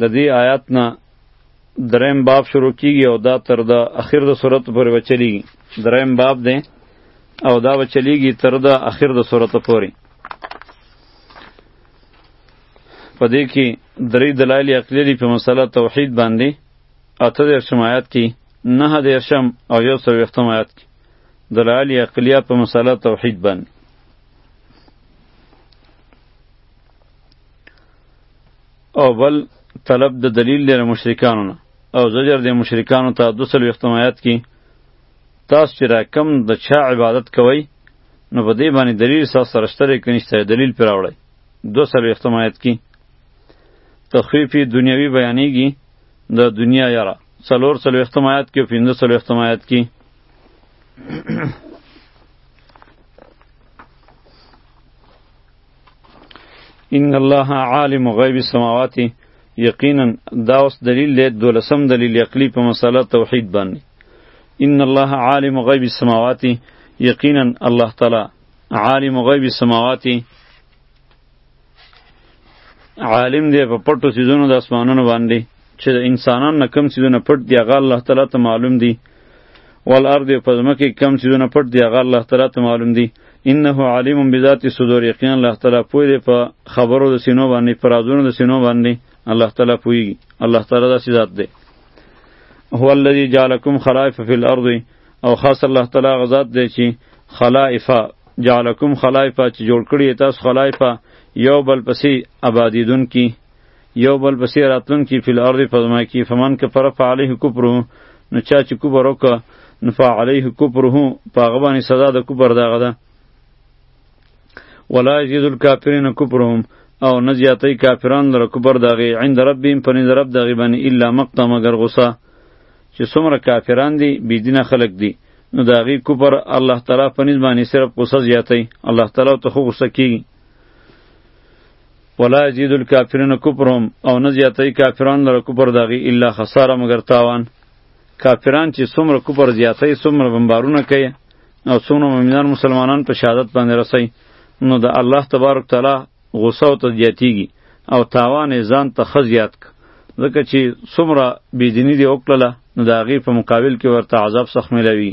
د دې آیات نه دریم باب شروع کیږي او دا تر د اخر د صورت پورې وچلیږي دریم باب دی او دا وچلیږي تر د اخر د صورت پورې په دې کې درې دلایل عقلی دي په مسله توحید باندې اته درشم آیات کې نه درشم او یو سو وختم آیات کې دلایل عقلیه په مسله توحید باندې او بل طلب د دلیل دی مشرکانو نه او زجر دی مشرکانو ته دو سلو اختمایت کی تاسو چې را کم د چا عبادت کوئ نو په دې باندې دلیل ساس سره شته دی که نشته دلیل پرې راوړئ دو سلو اختمایت کی تخفیفی دنیوی بیانیږي د دنیا یاره څلور سلو اختمایت کی او پنځه سلو اختمایت کی ان الله عالم غیب السماوات یقینا دا اوس دلیل دی دولسم دلیل عقلی په مسله توحید باندې ان الله عالم غیب السماوات یقینا الله تعالی عالم غیب السماوات عالم دی په پټو سيزونو د اسمانونو باندې چې د انسانان نه کم سيزونه پټ دی هغه الله تعالی ته معلوم دی والارض په ځمکه کې کم څیزونه پټ دي هغه الله تعالی ته معلوم دي انه علیم بذات الصدور یقینا الله تعالی پوه دی په خبرو د سینو باندې پر رازونو د سینو باندې الله تعالی پوهیږي الله تعالی داسې ذات دی هو الذی جعلکم خلائف فی الارض او خاص الله تعالی غزاد دی چې خلائف جعلکم خلائف چې جوړ کړی تاسو خلائف یو بل پسې آبادیدون کی یو بل پسې راتلونکي فی الارض په ځمکه کې فمن کفر فعلیه کفره نو چا چې کفر وکړه نو فعلیه کفره په هغه باندې سزا د کفر دغه ده ولا یزید الکافرین کفرهم او نه زیاتی کافران لره کفر دغه عند ربهم په نظر رب دغه باندې الا مقت مگر غصه چې څومره کافران دي بيدینه خلق دي نو داغي کفر الله تعالی په نسبت باندې صرف غصه زیاتی الله تعالی ته خو غصه کیږي ولا یزید الکافرین کفرهم او نه زیاتوي کافران لره کفر د هغوی الا خساره مګر تاوان کافران چې څومره کفر زیاتوي څومره بمبارونه کوي او څومره مؤمنان مسلمانان په شهادت باندې رسي نو د الله تبارک تعالی غوسه او ته زیاتیږي او تاوان یې ځان ته ښه زیات که ځکه چې څومره بېدیني دې وکړله نو د هغې په مقابل کې ورته عذاب سخت میلاوي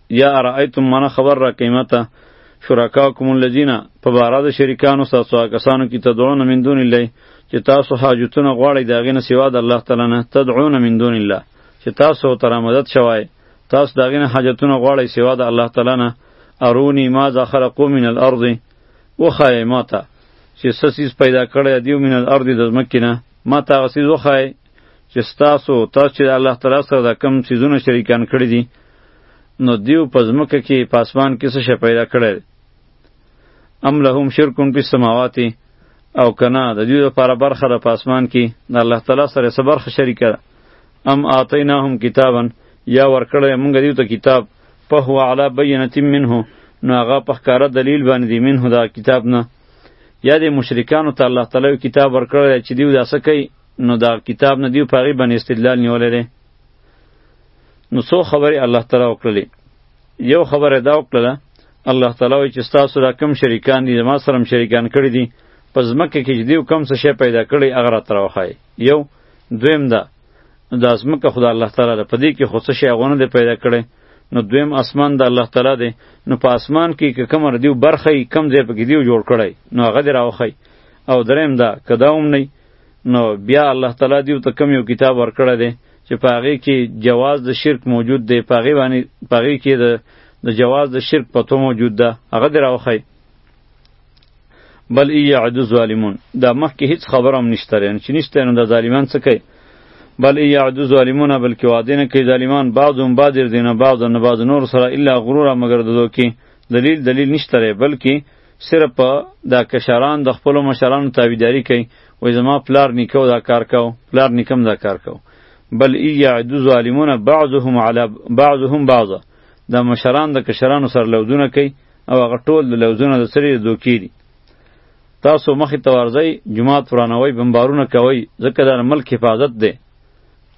یا ارایتم معنی خبر را قیمته شرکاکم الذین په بارا د شریکانو تاسو کسانو کی تدعون من دون الله چې تاسو حاجتونه غواړی داغه نه سوا د الله تعالی نه تدعون من دون الله چې تاسو تر مدد شوای تاسو داغه نه حاجتونه غواړی سوا د الله تعالی نه ارونی ما ذا خلقو من الارض وخای ماته چې سسیز پیدا کړی دیو من الارض د زمکینه ما تا غسیز وخای چې ستاسو تاسو چې الله تعالی سره د کم چیزونو شریکان کړی دي نو دیو په ځمکه کې په اسمان کې څه شی پیدا کړی ام لهم شرکون په سماوات او کنا د دې لپاره برخه د پاسمان کې د الله تعالی سره سره برخه شریکه ام آتیناهم کتابا یا ورکړی مونږ دیو ته کتاب په هو علی بینه منه نو هغه په ښکاره دلیل باندې دی منه دا کتاب نه یا د مشرکانو ته الله تعالی کتاب ورکړی چې دیو داسه کوي نو دا کتاب نه دیو پاغي باندې استدلال نیولې ده نو څو خبرې الله تعالی وکړلې یو خبره دا وکړه الله تعالی وایي چې ستاسو را کم شریکان دي ما سره شریکان کړی دي په ځمکه کې چې دیو کم څه شی پیدا کړی هغه راته راوښایي یو دویم دا د ځمکه خدا الله تعالی ده په دې کې خو څه شی هغونه دی پیدا کړی نو دویم اسمان د الله تعالی دی نو په اسمان کې که کوم ردیو برخه کم ځای پکې دیو جوړ کړی نو هغه دی راوښایي او دریم دا که دا هم نه نو بیا الله تعالی دیو ته کم یو کتاب ورکړی دی چې په هغې کې جواز د شرک موجود دی په هغې باندې په هغې کې د د جواز د شرک پتو موجود ده هغه دې راوښی بل ای یعد الظالمون دا مخکې هیڅ خبره هم نشته یعنې چې نشته نو د ظالمان څه کوي بل ای یعد الظالمون بلکې وعده نه کوي ظالمان بعض هم بعض دینه بعض نه بعض نور سره الا غرور مګر د دوی دلیل دلیل نشته بلکې صرف په دا کشران د خپل مشرانو تابعداري کوي وای زما پلار نیکو دا کار کو پلار نیکم دا کار کو بل ای یعدو ظالمون بعضهم علی بعضهم بعضا دا مشران د کشرانو سر لودونه کوي او هغه ټول د لودونه د سری دوکې دي تاسو مخې ته ورځئ جومات ورانوئ بمبارونه کوئ ځکه دا ملک حفاظت دی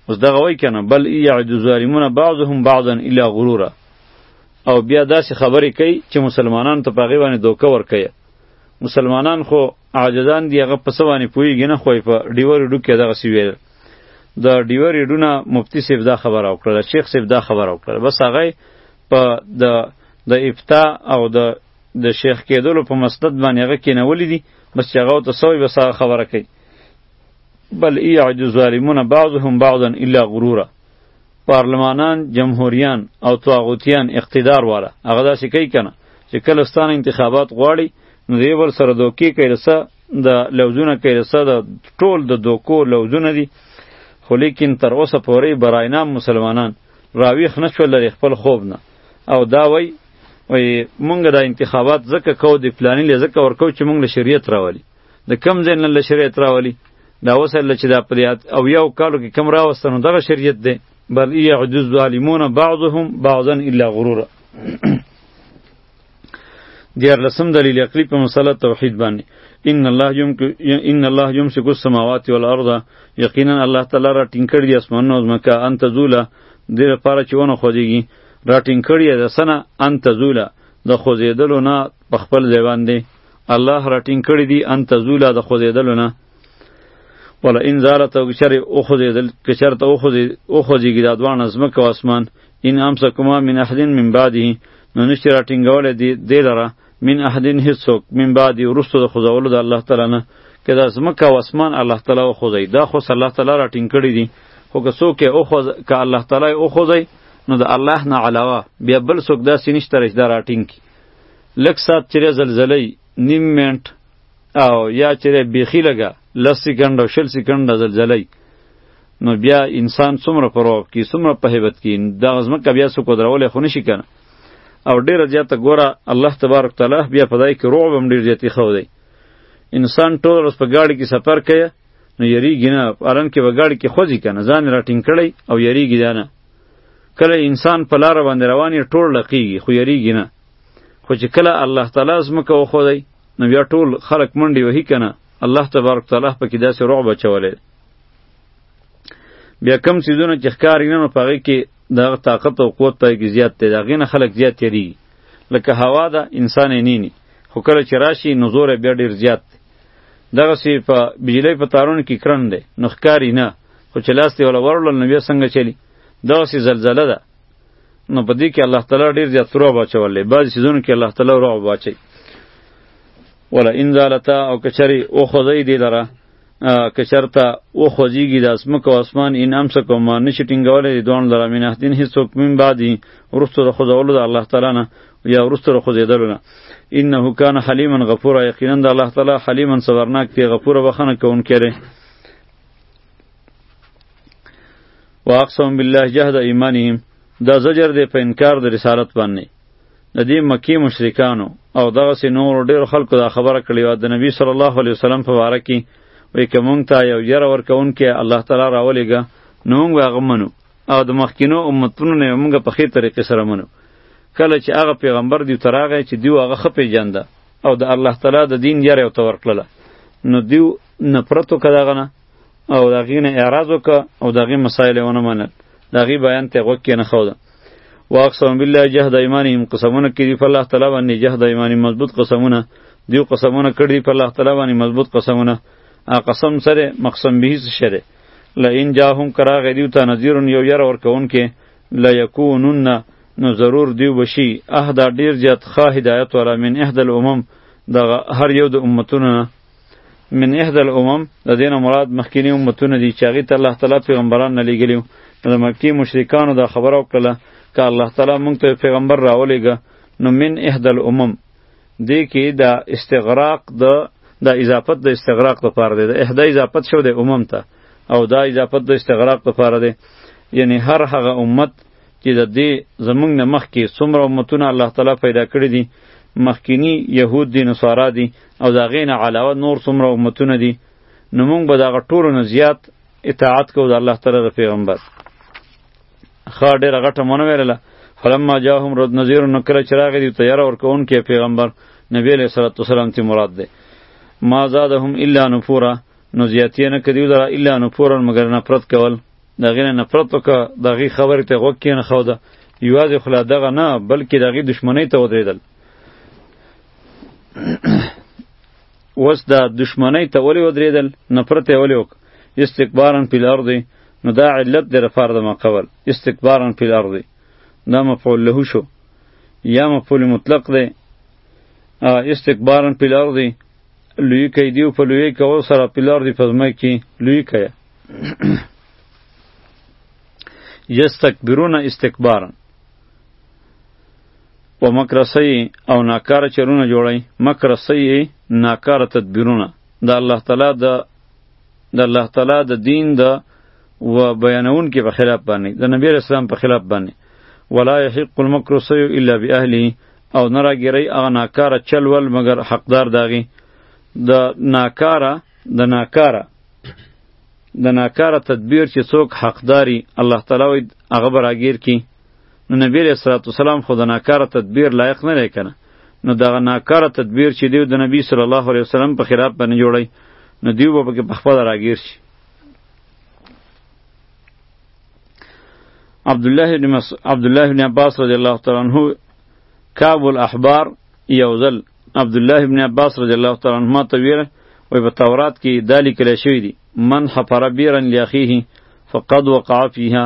اوس دغه وای کنه بل یعد الظالمون بعضهم بعضا الا غرورا او بیا داسې خبرې کوي چې مسلمانانو ته په هغې باندې دوکه ورکوي مسلمانان خو عاجزان دي هغه په څه باندې پوهېږي نه خو یې په ډیوه ریډو کې دغسې ویل د ډیوه ریډو نه مفتي صاحب دا خبره وکړله شیخ صاحب دا خبره وکړله بس هغه په د د افتا او د د شیخ کېدلو په مسند باندې هغه کېنولي دي بس چې هغه ورته سوی بس هغه خبره کوي بل ایعجز ظالمون بعضهم بعضا الا غرورا پارلمانان جمهوریان او طاغوتیان اقتدار والا هغه داسې کوي کنه چې کله ستانه انتخابات غواړي نو دی ور سره دوکې کوي رسه د لوزونه کوي رسه د ټول د دوکو لوزونه دي خو لیکن تر اوسه پورې براینام مسلمانان راویخ نه شول لري خپل خوب نه او دا وای وای مونږ د انتخابات زکه کو د پلانې لزکه ورکو چې مونږ له شریعت راولي د کم ځای نه له شریعت راولي دا اوس له چې دا په دې او یو کالو کې کم راوسته نو دغه شریعت دی بل یعد الظالمون بعضهم بعضا الا غرورا دیار لسم دلیل عقلی په مسله توحید باندې ان الله یم ان الله یمسک السماوات والارض یقینا الله تعالی را ټینګ کړی اسمانونه او ځمکه ان تزولا د لپاره چې ونه خوځيږي را ټینګ کړی د سنه ان تزولا د خوځېدلو نه په خپل ځای باندې الله راټینګ کړي دي ان تزولا د خوځېدلو نه ولا ان زالت او کچر او خوځېدل کچر ته او خوځې او خوځېږي دا دوانه ځمکه او اسمان ان امسکما من احدین من بعده نو نشته راټینګول دي دی لره من احدین هیڅوک من بعد ورستو د خوځولو د الله تعالی نه که دا ځمکه او اسمان الله تعالی او خوځي دا خو الله تعالی راټینګ کړي دي خو که څوک او خوځ که الله تعالی او خوځي نو د الله نه علاوه بیا بل څوک داسې نشته چې دا راټینګ کړي لږ ساعت چیرې زلزلې نیم منټ او یا چیرې بیخي لګه لس سیکنډ او شل سیکنډ زلزلې نو بیا انسان څومره پر وب کی څومره په هیبت کی دا ځمکه بیا څوک درولې خو نشي کنه او ډیره زیاته ګوره الله تبارک تعالی بیا په دای کې رعب هم ډیر زیاتی خو دی انسان ټول ورځ په ګاډي کې سفر کوي نو یریږي نه الان کې به ګاډي کې خوځي کنه ځان راټینګ کړی او یریږي نه کله انسان په لار باندې رواني ټول لقیږي خو یریږي نه خو چې کله الله تعالی زمکه وخودی نو بیا ټول خلق منډي وهی کنه الله تبارک تعالی په کې داسې رعب چولې بیا کم سیزونه چې ښکار نه نو پغې کې د طاقت او قوت پای کې زیات دی دا غینه خلق زیات یری لکه هوا ده انسان نه نی خو کله چې راشي نو زور بیا ډیر زیات دی دغه سی په بجلی په تارونو کې کرن دی نو ښکاری نه خو چې لاس دی ولا ورول نو بیا څنګه چلی دغه سی زلزله ده نو په دې کې الله تعالی ډیر زیات رعب اچولی بعضې څیزونو کې الله تعالی رعب واچوي ولا ان زالتا او کچری او خدای دی لره کچرتا او خوځیږي د اسمک او اسمان ان امس کوم نشي ټینګولې دوه لره مینه دین هیڅوک من بعدی ورستو د خدای ولود الله تعالی نه یا ورسته له خوځېدلو نه انه کان حلیما غفورا یقینا د الله تعالی حلیما صبرناک دی غفور بخنه کوونکی دی واقسم بالله جهد ایمانهم دا زجر دی په انکار د رسالت باندې د دې مکی مشرکانو او دغه سي نور ډیر خلکو دا خبره کړې و د نبی صلی الله علیه وسلم په واره کې وې کوم ته یو یره ورکون کې الله تعالی راولېګا نو موږ هغه منو او د مخکینو امتونو نه موږ په خې طریقې سره منو کله چې هغه پیغمبر دیو تراغه چې دیو هغه خپې جنده او د الله تعالی د دین یاره او تور کړله نو دیو نفرتو کداغه نه او دغه نه اعتراض وک او دغه مسائل ونه منل دغه بیان ته غوږ کې نه خو ده واقسم بالله جهد ایمانهم قسمونه کړي په الله تعالی باندې جهد ایمانهم مضبوط قسمونه دیو قسمونه کړي په الله تعالی باندې مضبوط قسمونه ا قسم سره مقسم به سره لئن جاهم کراغ دیو تا نذیر یو ير اور کون کې لا یکونن نو ضرور دیو بشي اهدا ډیر زیات خا هدایت ولا من احد الامم د هر یو د امتونو من احد الامم د دین مراد مخکینی امتونه دي چې هغه ته الله تعالی پیغمبران نه لګیلیو د مکی مشرکانو دا خبره وکړه ک الله تعالی مونږ ته پیغمبر راولېګه نو من احد الامم دې کې دا استغراق د دا اضافت د استغراق لپاره دی د احدا اضافت شو د امم ته او دا اضافت د استغراق لپاره دی یعنی هر هغه امت چې د دې زمونږ نه مخکې څومره امتونه الله تعالی پیدا کړی دي مخکینی یهود دي نصارا دي او دا غینه علاوه نور څومره امتونه دي نو مونږ به دغه ټولو نه زیات اطاعت کوو د الله تعالی د پیغمبر خا ډیره غټه مونږ ویله فلما جاهم رد نذیر نو کله چې راغی دی تیار ورکون کې پیغمبر نبی علیہ الصلوۃ والسلام ته مراد ده ما زادهم الا نفورا نو زیاتیه نه کدیو لره الا نفورا مگر نفرت کول دغه نه نفرت وک دغه خبره ته غوږ کین خو ده یوازې خلا دغه نه بلکې دغه دشمنی ته ودرېدل اوس دا دشمنی ته ولې ودرېدل نفرت یې ولې وک استکبارا فی الارض نو دا علت دی لپاره د مقول استکبارا فی الارض دا مفعول له شو یا مفعول مطلق دی استکبارا فی الارض لوی کوي دیو په لوی کول سره فی الارض په ځمکه کې لوی کوي یستکبرون استکبارا و مکر سیء او ناکاره چرونه جوړی مکر سیء ناکاره تدبیرونه د الله تعالی د د الله تعالی د دین د و بیانون کې په خلاف باندې د نبی اسلام په خلاف باندې ولا یحق المکر سیء الا باهله او نه راګیری هغه ناکاره چل ول مګر حقدار داغي د ناکاره د ناکاره د ناکاره تدبیر چې څوک حقداري الله تعالی هغه به راګیر کړي نو نبی علیه الصلاة والسلام خو د ناکاره تدبیر لایق نه دی کنه نو دغه ناکاره تدبیر چې دیو د نبی صلی الله علیه وسلم په خلاف باندې جوړی نو دیو به پکې په خپله راګیر شي عبد الله بن مس... عبد الله بن عباس رضی الله تعالی عنہ کعب الاحبار یوزل عبد الله بن عباس رضی الله تعالی عنہ ته ویره وای په تورات کې دالی کله شوی دی من حفر بیرن لاخیه فقد وقع فیها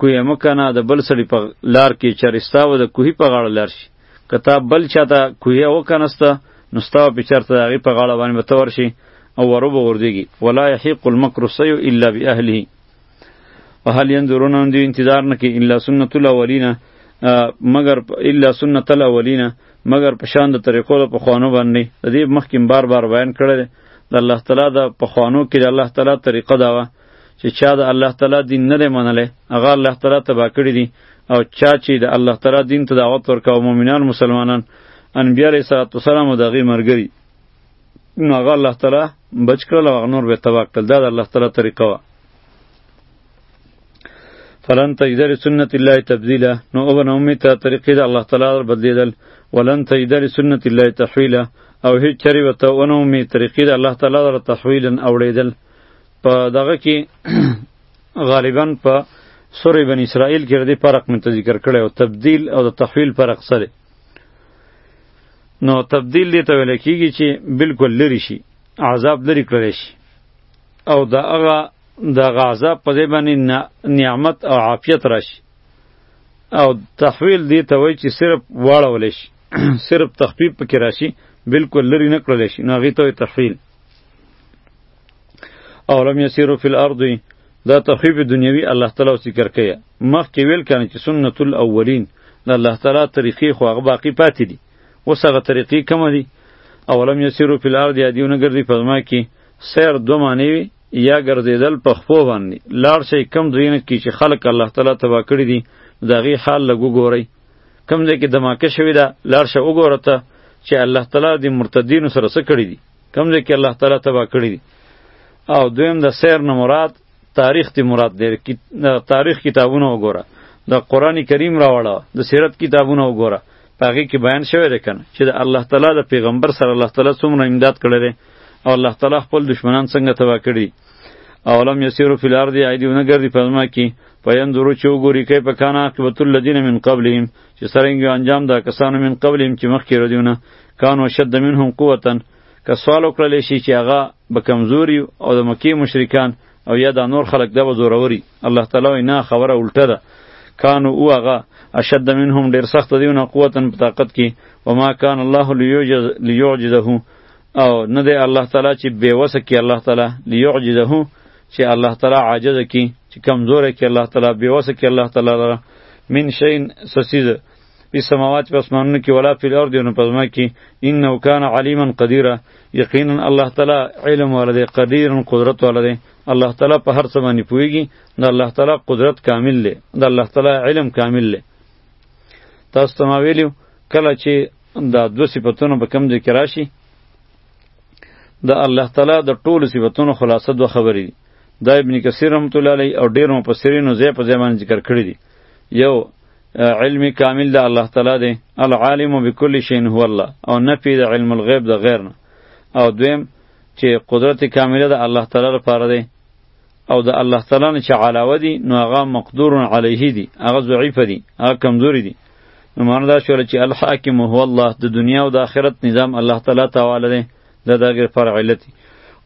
کوی مکنه د بل سړي په لار کې چرستا و د کوهی په غاړه لار شي کتاب بل چاته کوهی او کنسته نو ستا په چرته هغه په غاړه باندې متور شي او ورو وردیږي ولا يحيق المكر السيء الا باهله وهل ينظرون ان دي انتظار نه کې الا سنت الاولین مگر الا سنت الاولین مگر په شان د طریقو د پخوانو باندې د دې مخکې بار بار بیان کړل د الله تعالی د پخوانو کې د الله تعالی طریقه دا وه چې چا د الله تعالی دین نه دی منلی هغه الله تعالی تباه کړي دي او چا چې د الله تعالی دین ته دعوت ورکاو مؤمنان مسلمانان انبیاء علیه السلام او دغه مرګري نو هغه الله تعالی بچ کړل او نور به تباه کړل دا د الله تعالی طریقه وه فلن تجد لسنت الله تبدیلا نو او نه امید ته طریقې د الله تعالی بدلیدل ولن تجد لسنت الله تحویلا او هیڅ چری وته ونه امید طریقې د الله تعالی تحویلا اوړیدل په دغه کې غالبا په سورې بن اسرائیل کې ردی فرق مې ته ذکر کړی او تبدیل او د تحویل فرق سره نو تبدیل دې ته ویل کېږي چې بالکل لري شي عذاب لري کړی شي او د هغه د غذا په دې باندې نعمت او عافیت راشي او تحویل دې ته وایي چې صرف واړول شي صرف تخفیف پکې راشي بالکل لري نه کړل شي نو هغې ته تحویل او لم یسیرو فی الارض دا تخفیف دنیوی الله تعالی ذکر کړي مخکې ویل کنه چې سنت الاولین د الله تعالی طریقې خو هغه باقی پاتې دي اوس هغه طریقې کوم دي اولم یسیرو فی الارض یا دیونه ګرځي په ځما کې سیر دو معنی وي یا ګرځیدل په خپو باندې لار شي کم دوینه کې چې خلق الله تعالی تبا کړی دي دغه حال لګو ګوري کم دې کې دماکه شوی دا لار شي وګورته چې الله تعالی د مرتدین سره څه کړی دي کوم ځای کې الله تعالی تبا کړی دي او دویم د سیر نه مراد تاریخ تی مراد دی تاریخ کتابونه وګوره د قران کریم راوړه د سیرت کتابونه وګوره پاګه کې بیان شوی دی کنه چې د الله تعالی د پیغمبر سره الله تعالی څومره امداد کړی دی او الله تعالی خپل دشمنان څنګه تبا کړی اولم یسیرو فی الارض ایدیونه ګرځي پزما کې پینظرو چې وګوري کیف کان عاقبت الذین من قبلهم چې سرنګ انجام دا کسانو من قبلهم چې مخکې ردیونه کانو شد منهم قوتن که سوال وکړل شي چې هغه به کمزوري او د مکی مشرکان او یا دا نور خلق دا به زوروري الله تعالی وایي نه خبره الټه ده کانو او هغه اشد منهم ډیر سخت دی نه قوتن په طاقت کې و ما کان الله لیعجز لیعجزه او نه دی الله تعالی چې بې وسه کې الله تعالی لیعجزه چې الله تعالی عاجز کی چې کمزور کی الله تعالی بیوسه کی الله تعالی لره من شین سسیز په سماوات په اسمانونو کې ولا په الارض نو په ځمکه کې انه کان علیما قدیره یقینا الله تعالی علم ولده قدیر قدرت ولده الله تعالی په هر څه باندې پویږي د الله تعالی قدرت کامل دی د الله تعالی علم کامل دی تاسو ته ما ویلو کله چې دا دو صفاتونه په کم ذکر راشي د الله تعالی د ټولو صفاتونو خلاصه دوه خبرې دي دا ابن کثیر رحمت الله علیه او ډیر مفسرینو ځای په ځای باندې ذکر کړی دي یو علم کامل د الله تعالی دی العالم بكل شیء هو الله او نفی د علم الغیب د غیر نه او دویم چې قدرت کامله د الله تعالی لپاره دی او د الله تعالی نه چې علاوه دي نو هغه مقدور علیه دي هغه ضعیف دي هغه کمزوري دي نو معنی دا شوله چې الحاکم هو الله د دنیا او د آخرت نظام الله تعالی تعالی دی دا د غیر فرع علت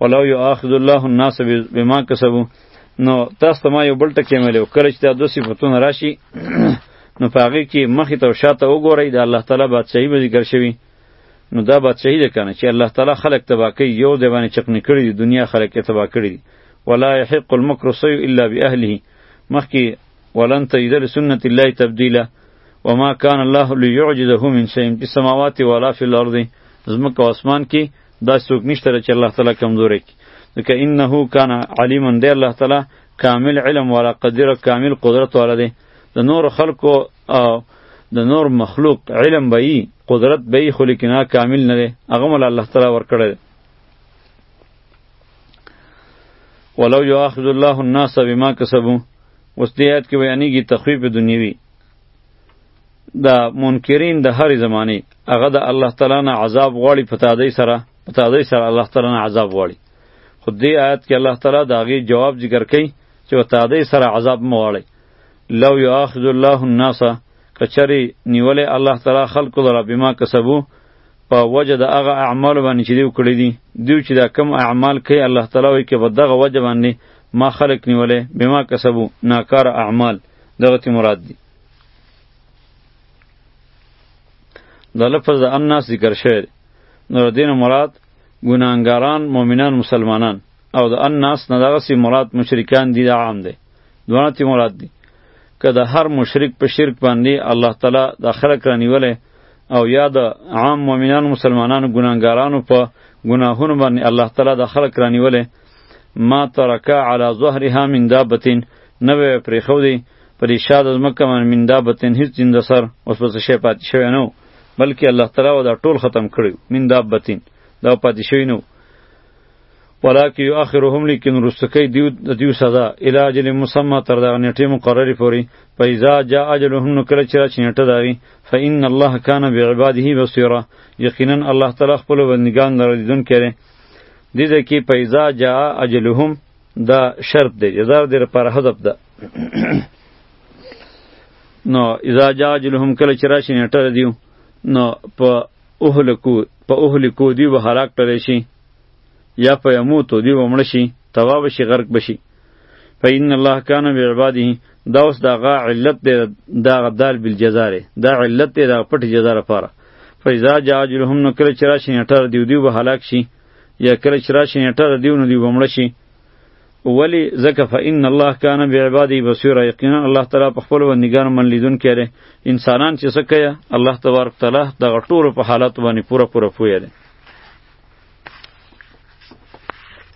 ولو یؤاخذ الله الناس بما کسبوا نو تاسو ته ما یو بل ټکی ملو کله چې دا دوه صفاتونه راشي نو په هغې کې مخې ته او شاته وګورئ د الله تعالی بادشاهي به ذکر شوي نو دا بادشاهي ده که نه چې الله تعالی خلک تباه کوي یو دی باندې چقنې کړي دي دنیا خلک یې تباه کړي دي ولا یحق المکر سیو الا باهله مخکې ولن تجد لسنت الله تبدیلا وما کان الله لیعجزه من شیء فی السماوات ولا فی الارض زمکه او اسمان کې دا څوک نشته چې الله تعالی کمزوري کی ځکه انه کان علیما دی الله تعالی کامل علم ولا قدر کامل قدرت والا دی د نور خلقو او د نور مخلوق علم به یي قدرت به یي خو لیکنه کامل نه دی هغه مل الله تعالی ورکړی ولو یؤاخذ الله الناس بما کسبوا اوس دې آیت کې بیانېږي تخویف دنیوي دا منکرین د هرې زمانه هغه د الله تعالی نه عذاب غواړي په تادۍ سره په تادۍ سره الله تعالی نه عذاب غواړي خو دې آیت کې الله تعالی د هغې جواب ذکر کوي چې په تادۍ سره عذاب مه غواړئ لو یؤاخذ الله الناس کچری نیولې الله تعالی خلق لره بما کسبو په وجه د هغه اعمال باندې چې دیو کړی دي دیو چې دا کم اعمال کوي الله تعالی وایي کې په دغه وجه باندې ما خلق نیولې بما کسبو ناکار اعمال دغه تی مراد دي د لفظ د الناس ذکر شوی نو دین مراد ګناهګاران مؤمنان مسلمانان او د الناس نه دغه سی مراد مشرکان دي د عام دي دوه تی مراد دي که د هر مشرک په شرک باندې الله تعالی د خلق رانیولې او یا د عام مؤمنانو مسلمانانو ګناهګارانو په ګناهونو باندې الله تعالی د خلق رانیولې ما ترکا علی ظهرها من دابتین نه به پرې خو دی په دې شاد از مکه من من دابتین هیڅ جند سر اوس په شی پاتې شوی نو بلکې الله تعالی دا ټول ختم کړی من دابتین دا پاتې شوی نو ولکه یو اخرهم لیکن رستکی دیو د دیو سزا الی اجل مسمى تر دغه نیټه مقرری پوری پیزا جا اجلهم نو کله چې را چنیټه داوی فإن الله کان بعباده بصیرا یقینا الله تعالی خپل بندگان لره دیدون کړي دې دې کې پیزا جا اجلهم دا شرط دی یزار دې پر حذف ده نو اذا جا اجلهم کله چې را چنیټه دیو نو په اهلکو په اهلکو دوی به هلاک کړل شي یا په یموتو دوی به مړه شي تباه به شي غرق به شي فإن الله کان بعباده دا اوس دغه علت دی دغه دال بالجزاره دا علت دی دغه پټ جزا لپاره فإذا جاء أجلهم نو کله چې راشي نیټه دیو دیو به هلاک شي یا کله چې راشي نیټه دیو نو دیو به مړه شي ولی زکه فإن الله کان بعباده بصیر یقینا الله تعالی په خپل بندګانو من لیدون کړي انسانان چې څه کوي الله تبارک تعالی د غټورو په حالت باندې پوره پوره پوهه